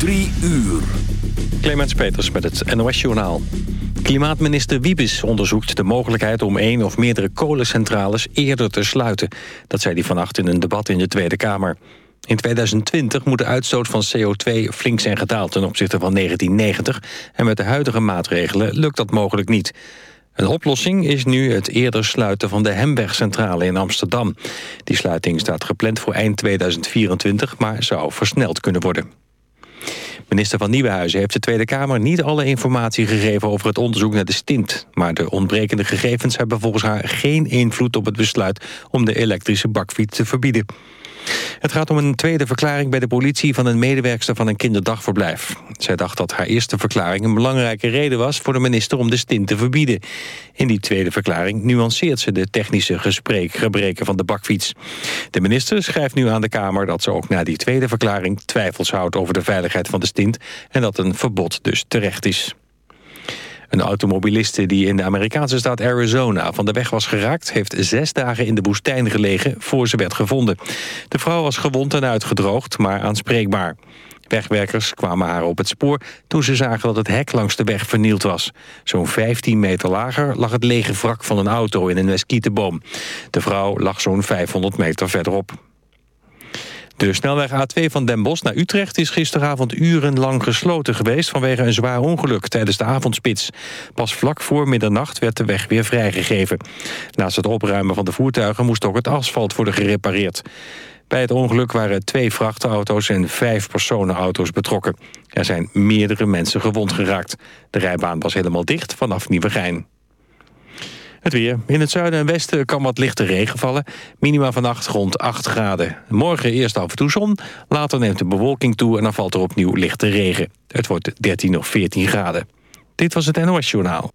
Drie uur. Clemens Peters met het NOS-journaal. Klimaatminister Wiebes onderzoekt de mogelijkheid om één of meerdere kolencentrales eerder te sluiten. Dat zei hij vannacht in een debat in de Tweede Kamer. In 2020 moet de uitstoot van CO2 flink zijn gedaald ten opzichte van 1990. En met de huidige maatregelen lukt dat mogelijk niet. Een oplossing is nu het eerder sluiten van de Hembergcentrale in Amsterdam. Die sluiting staat gepland voor eind 2024, maar zou versneld kunnen worden. Minister van Nieuwenhuizen heeft de Tweede Kamer niet alle informatie gegeven over het onderzoek naar de stint. Maar de ontbrekende gegevens hebben volgens haar geen invloed op het besluit om de elektrische bakfiets te verbieden. Het gaat om een tweede verklaring bij de politie van een medewerkster van een kinderdagverblijf. Zij dacht dat haar eerste verklaring een belangrijke reden was voor de minister om de stint te verbieden. In die tweede verklaring nuanceert ze de technische gebreken van de bakfiets. De minister schrijft nu aan de Kamer dat ze ook na die tweede verklaring twijfels houdt over de veiligheid van de stint en dat een verbod dus terecht is. Een automobiliste die in de Amerikaanse staat Arizona van de weg was geraakt... heeft zes dagen in de woestijn gelegen voor ze werd gevonden. De vrouw was gewond en uitgedroogd, maar aanspreekbaar. Wegwerkers kwamen haar op het spoor toen ze zagen dat het hek langs de weg vernield was. Zo'n 15 meter lager lag het lege wrak van een auto in een mesquiteboom. De vrouw lag zo'n 500 meter verderop. De snelweg A2 van Den Bosch naar Utrecht is gisteravond urenlang gesloten geweest... vanwege een zwaar ongeluk tijdens de avondspits. Pas vlak voor middernacht werd de weg weer vrijgegeven. Naast het opruimen van de voertuigen moest ook het asfalt worden gerepareerd. Bij het ongeluk waren twee vrachtauto's en vijf personenauto's betrokken. Er zijn meerdere mensen gewond geraakt. De rijbaan was helemaal dicht vanaf Nieuwegein. Het weer. In het zuiden en westen kan wat lichte regen vallen. Minima vannacht rond 8 graden. Morgen eerst af en toe zon. Later neemt de bewolking toe en dan valt er opnieuw lichte regen. Het wordt 13 of 14 graden. Dit was het NOS Journaal.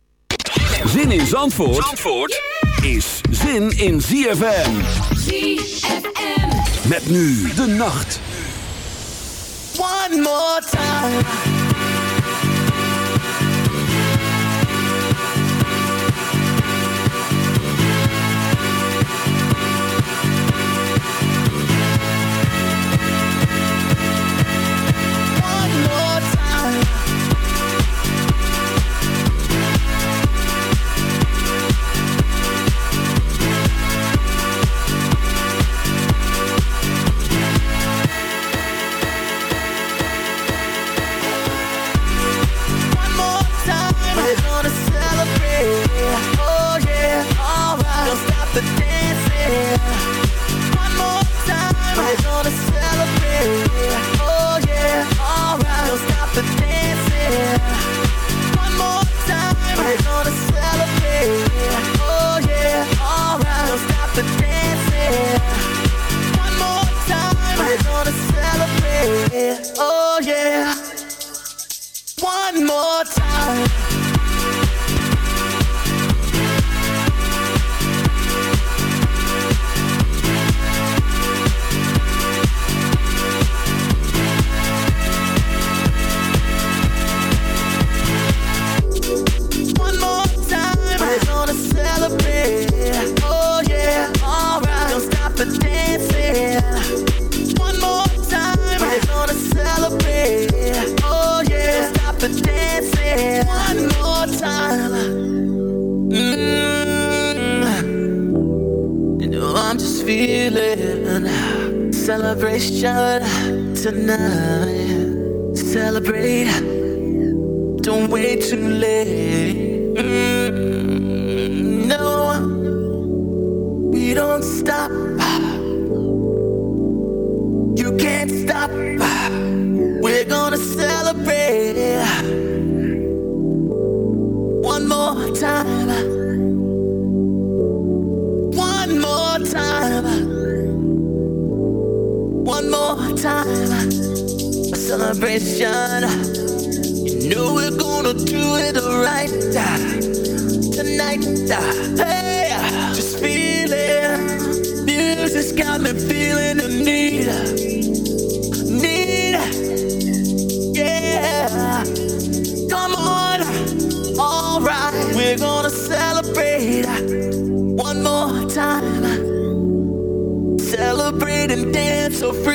Zin in Zandvoort, Zandvoort is zin in ZFM. ZFM. Met nu de nacht. One more time. One more time. Celebration tonight. Celebrate, don't wait too late. Mm, no, we don't stop. Celebration. You know we're gonna do it right tonight. Hey, just feel it. Music's got me feeling the need, need. Yeah, come on, alright. We're gonna celebrate one more time. Celebrate and dance so free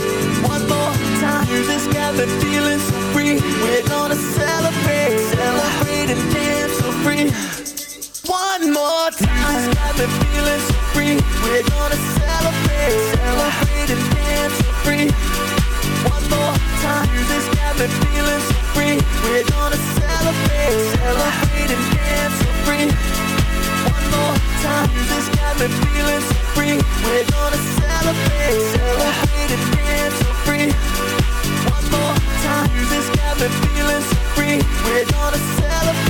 Got me feeling so free. We're gonna celebrate, celebrate and dance so free. One more time. Me feeling so free. We're gonna celebrate, celebrate and dance so free. One more time. Got me feeling so free. We're gonna celebrate, celebrate and dance so free. One more time. Music's got me feeling so free. We're gonna celebrate, celebrate and dance so free free. We're gonna celebrate.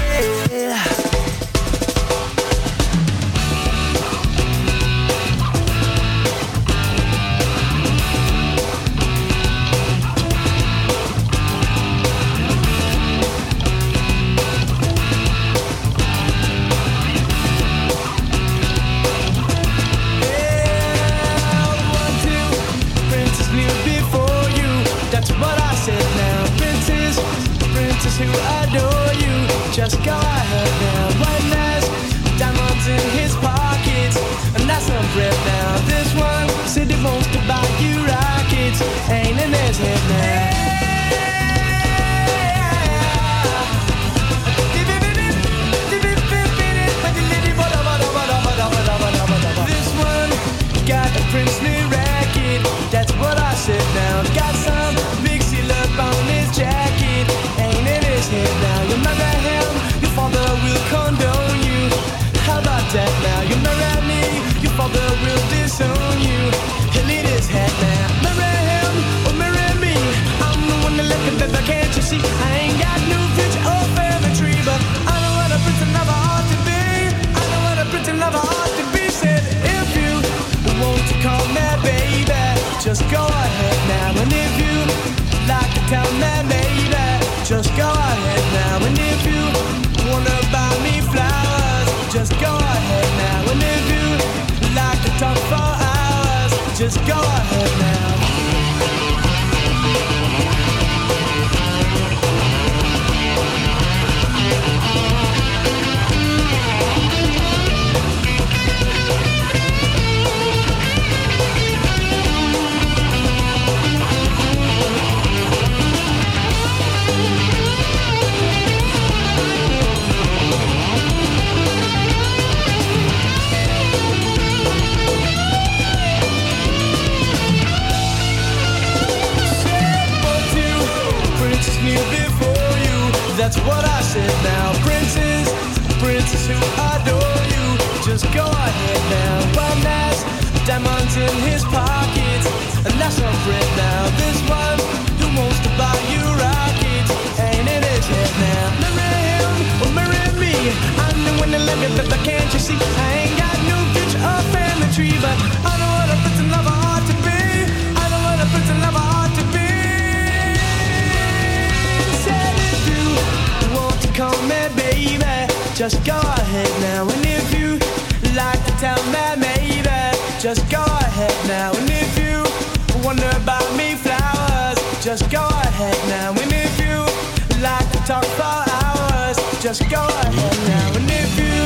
Just go ahead now. And if you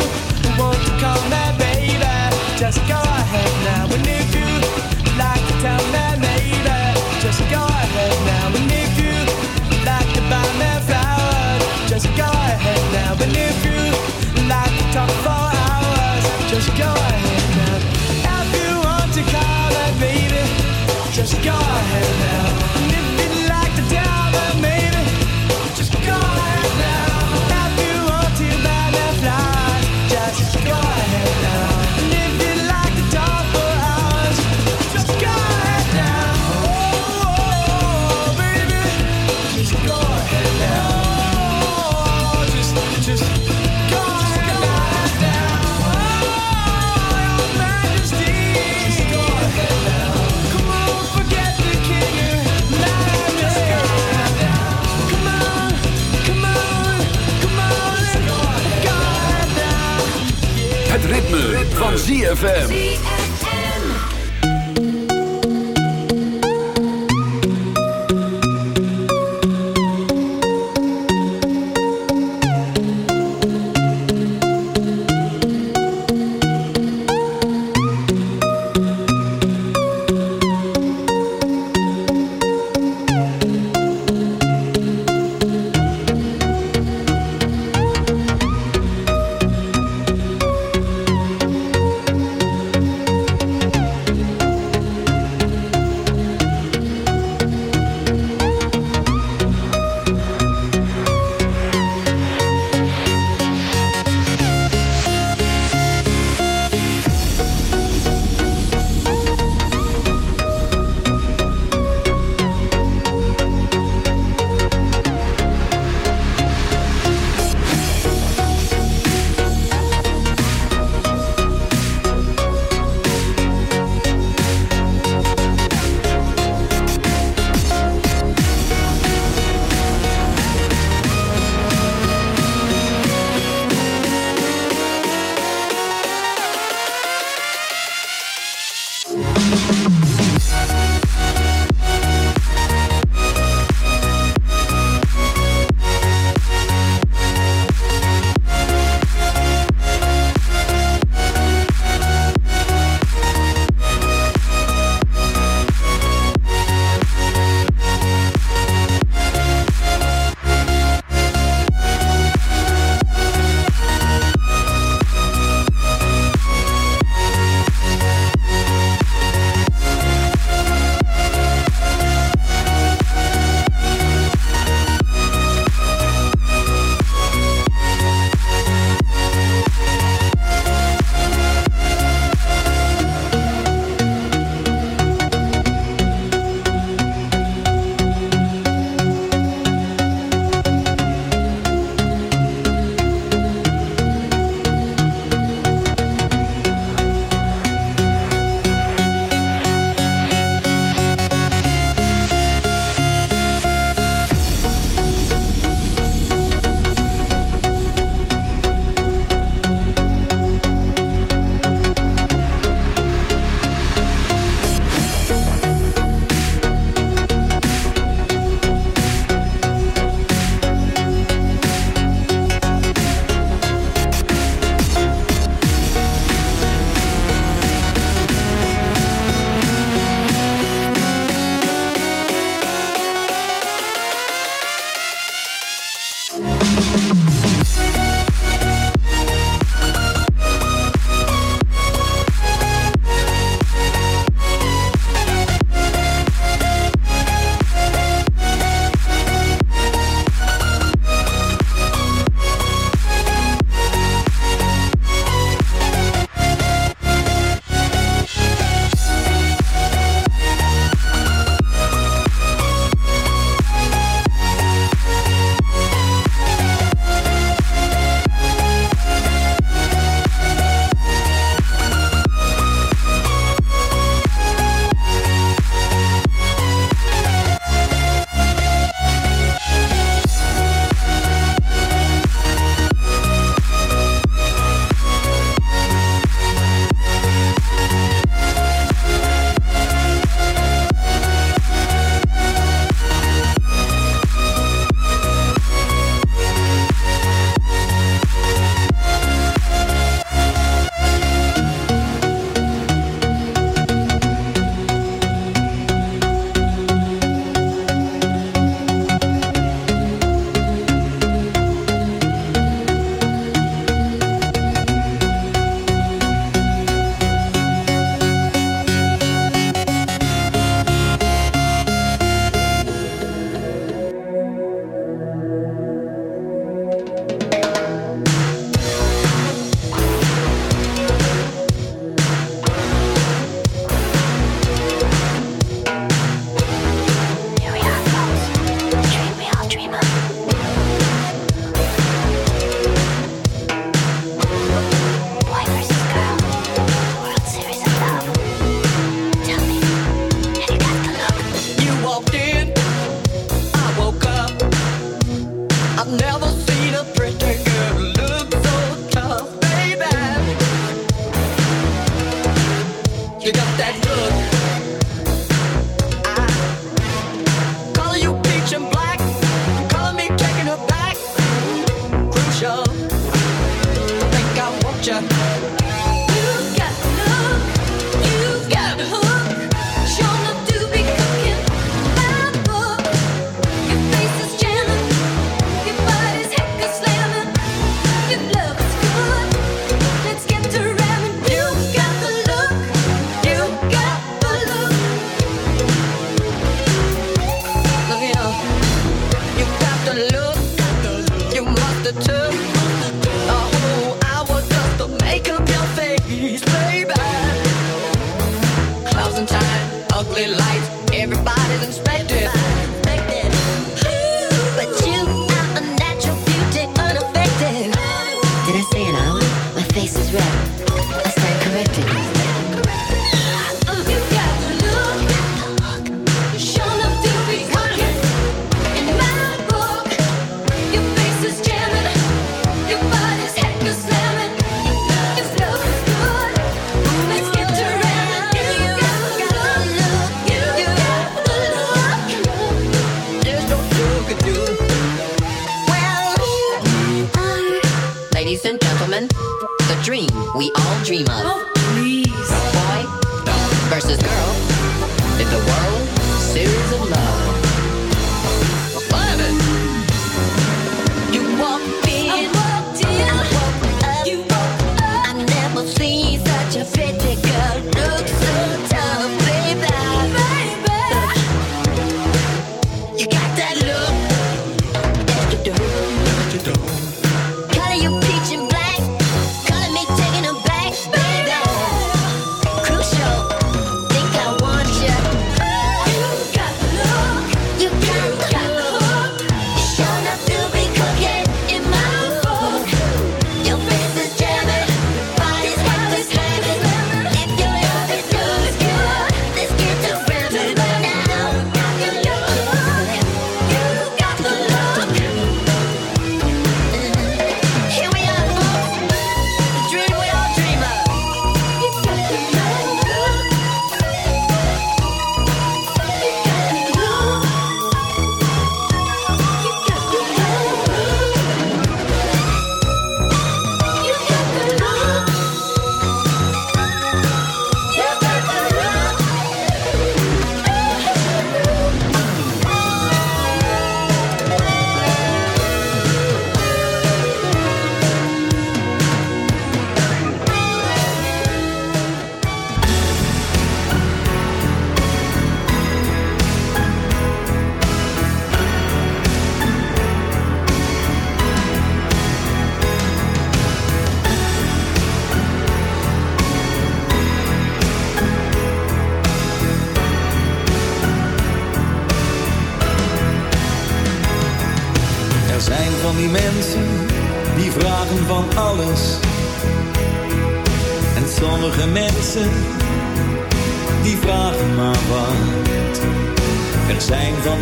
want to call me baby, just go ahead now. And if you like to tell me maybe, just go ahead now. And if you like to buy me flowers, just go ahead now. And if you like to talk for hours, just go ahead now. If you want to call me baby, just go ahead van ZFM. Look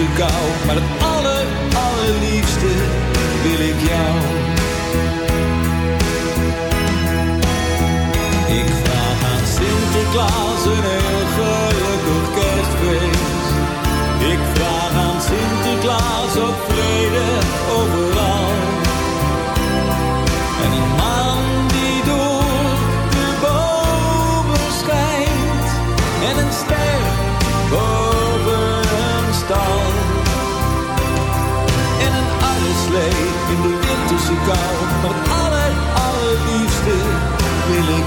ago, but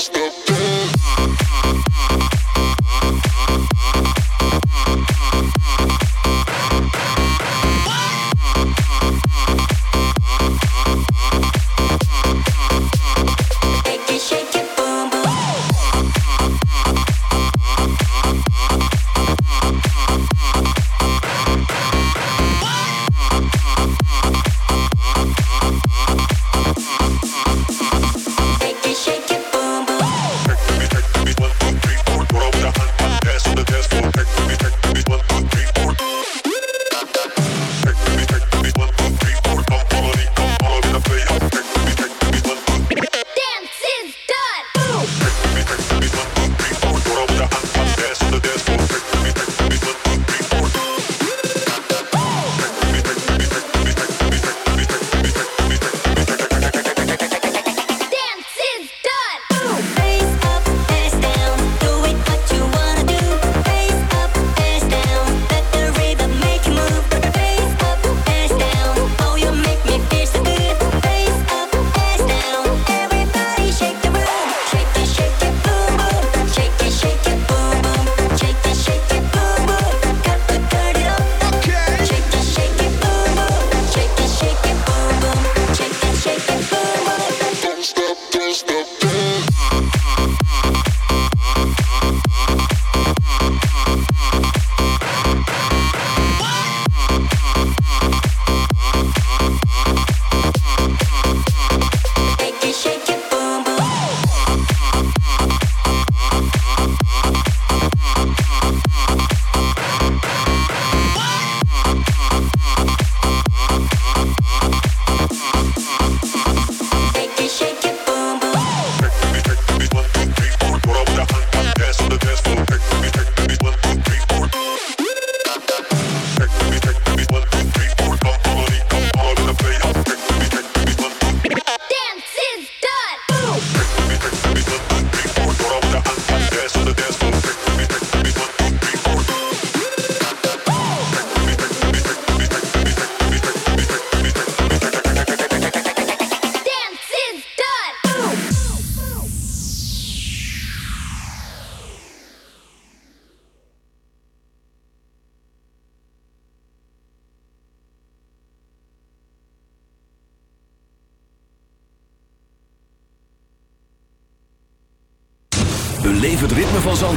Stop,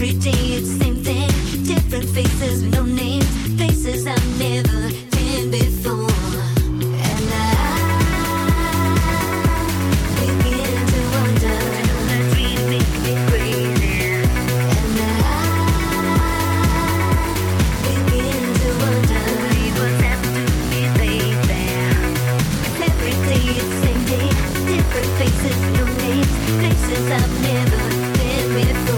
Every day it's the same thing, different faces, no names, places I've never been before. And I begin to wonder, really making me crazy. And I begin to wonder, to. Every day it's same day, different faces, no names, places I've never been before.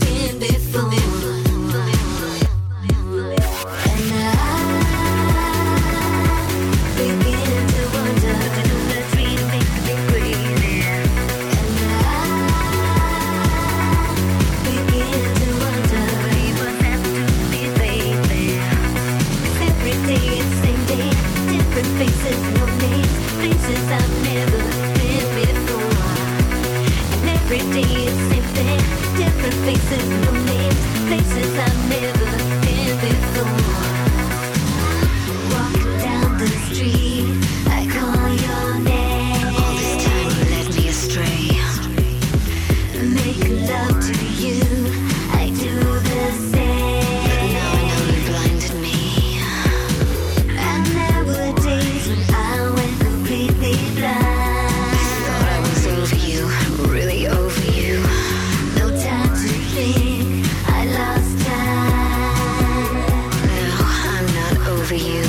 over you.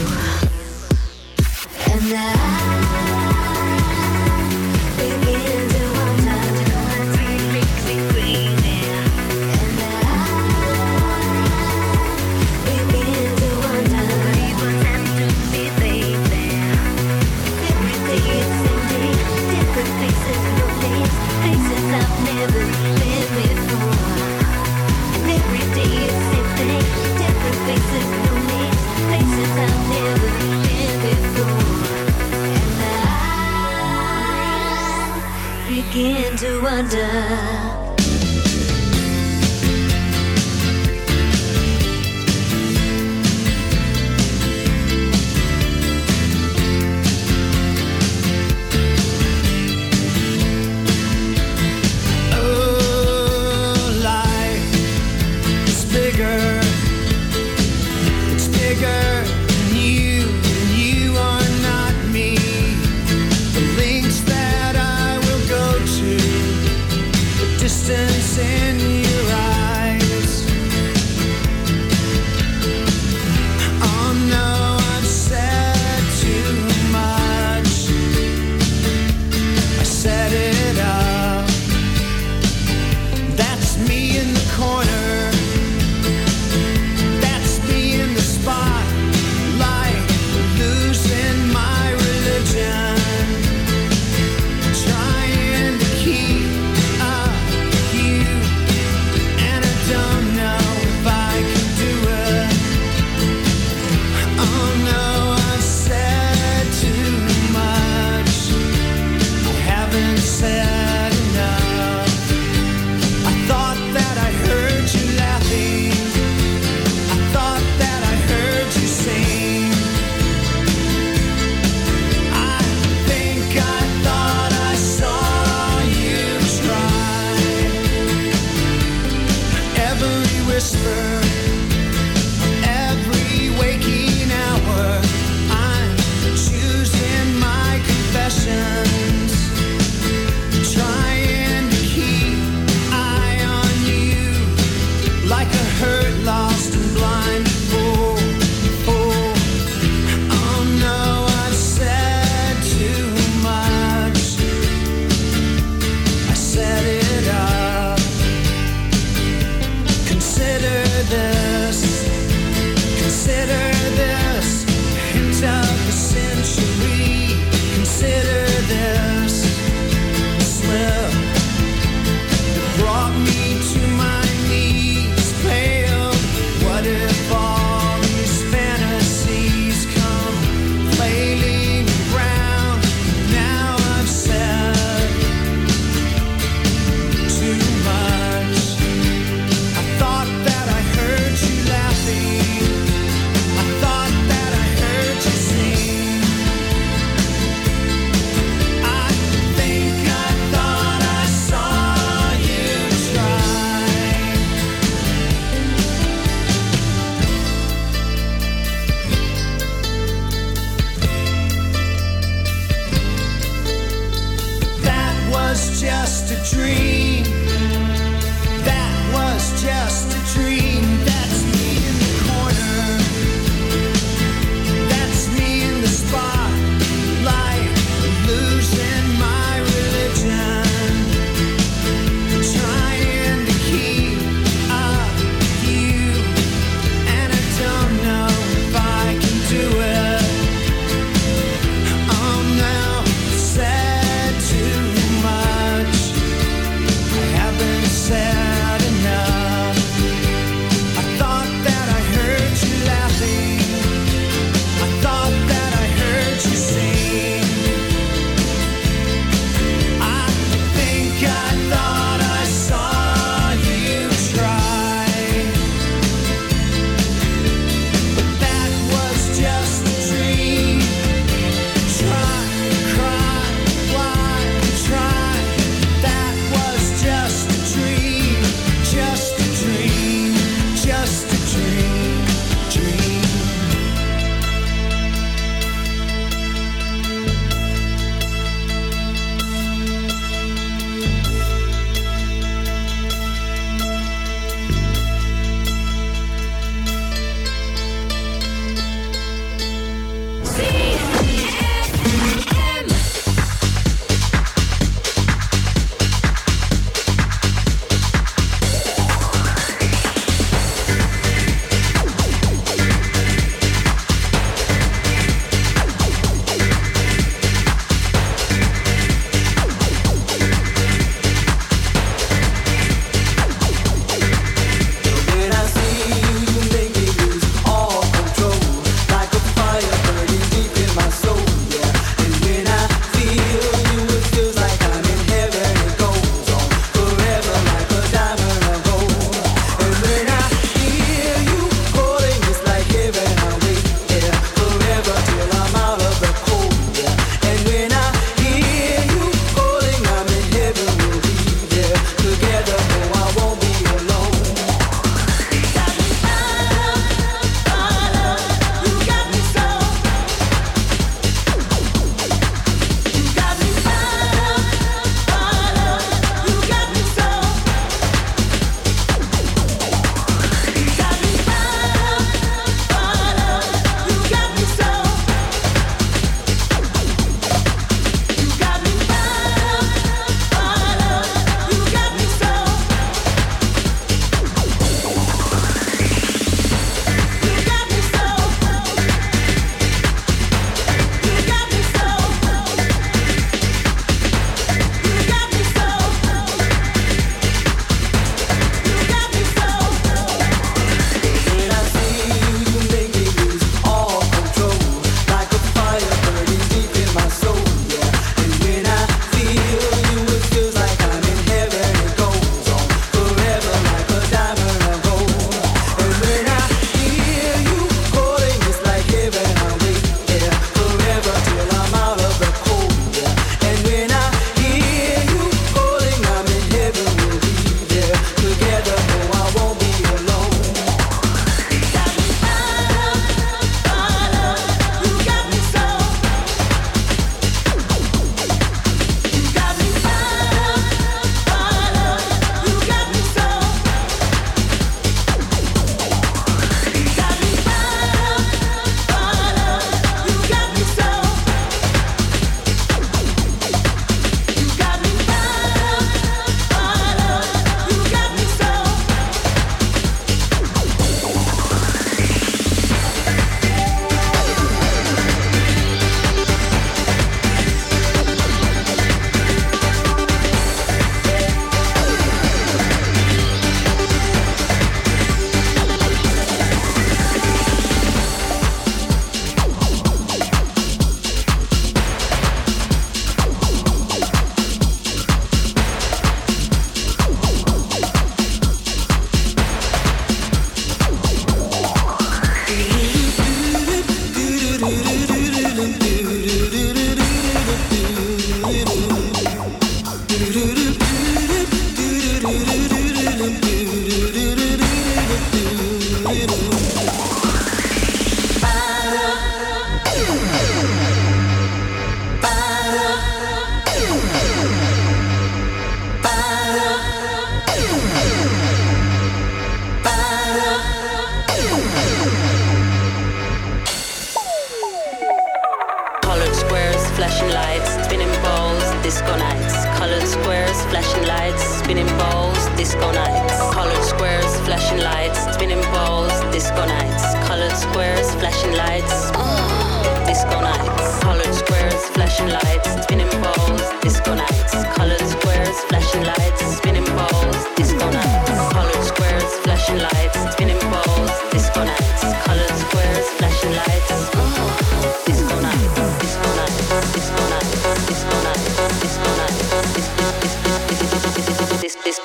And that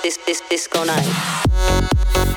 this this disco night.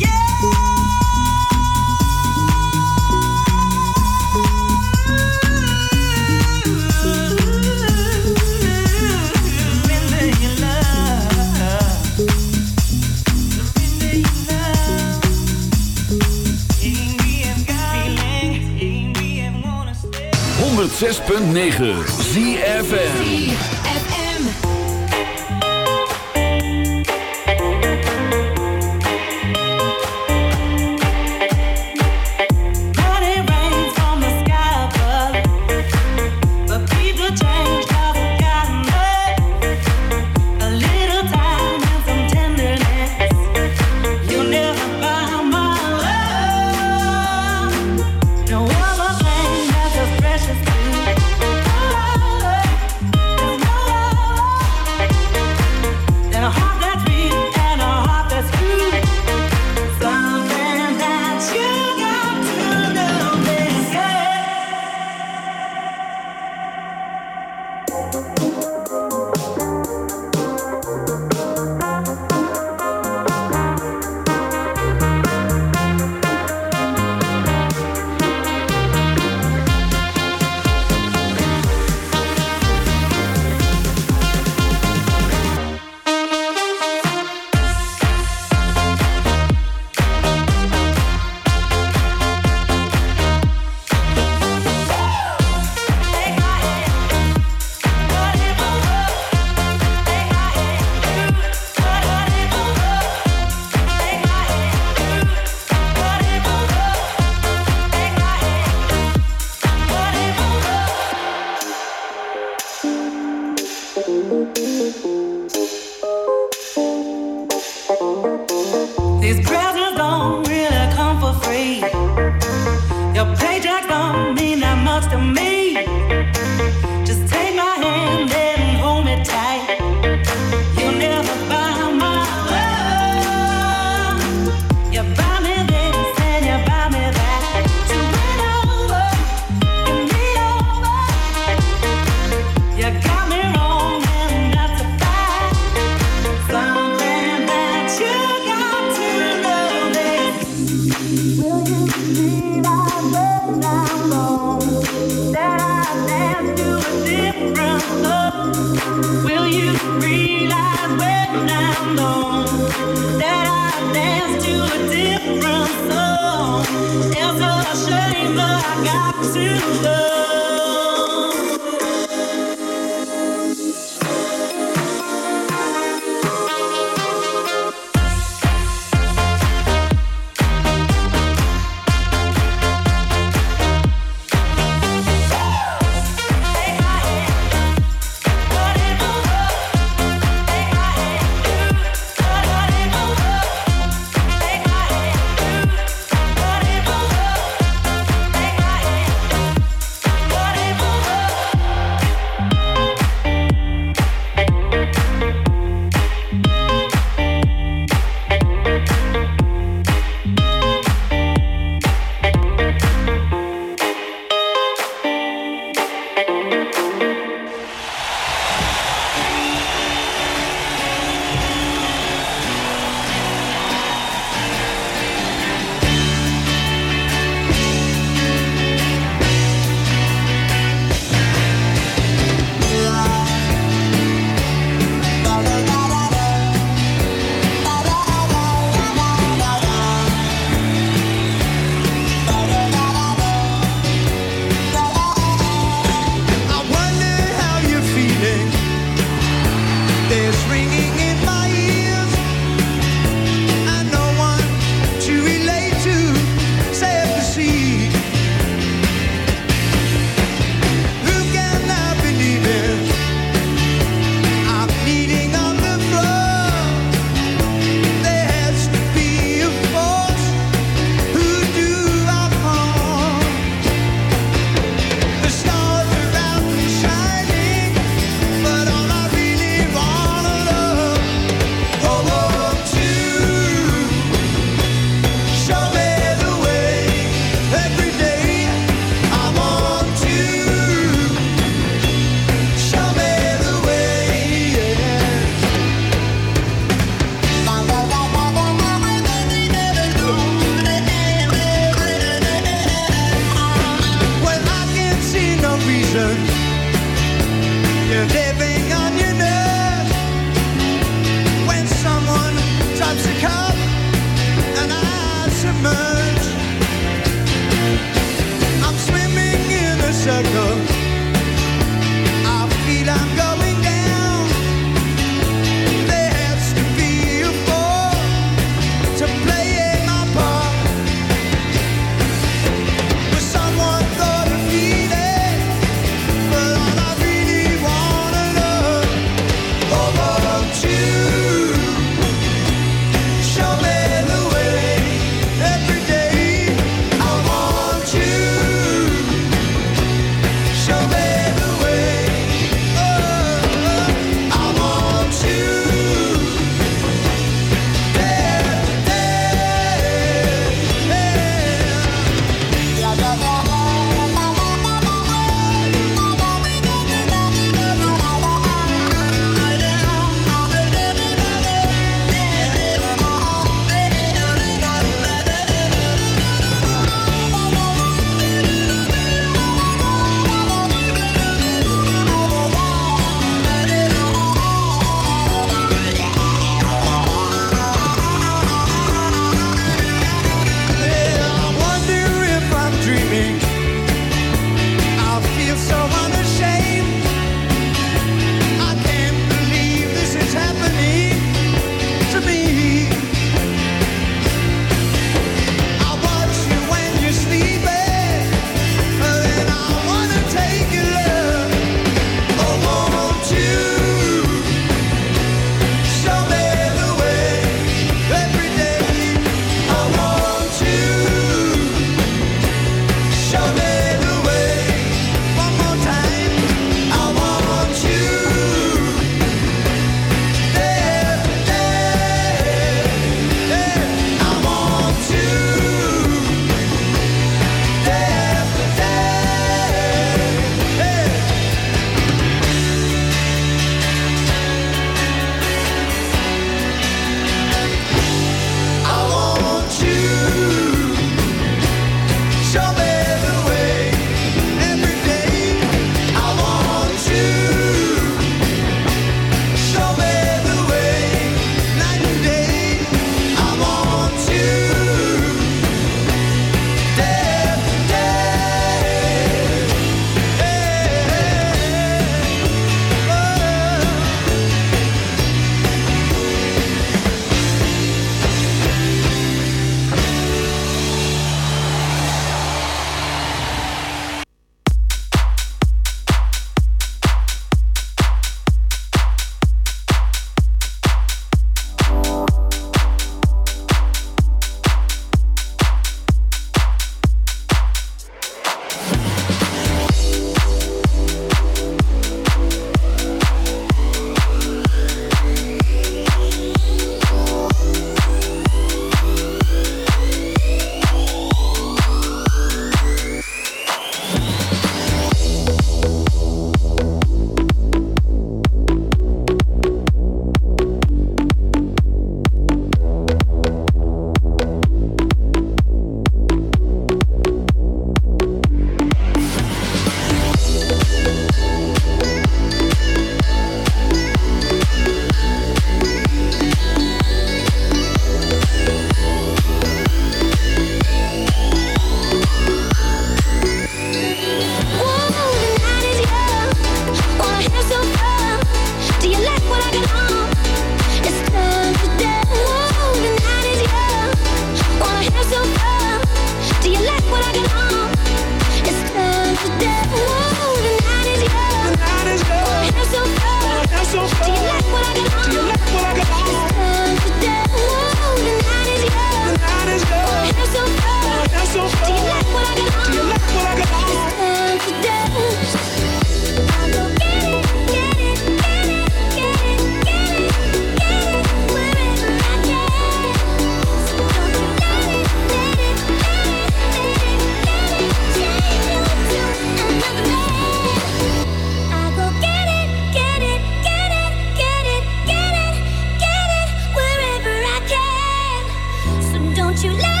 you live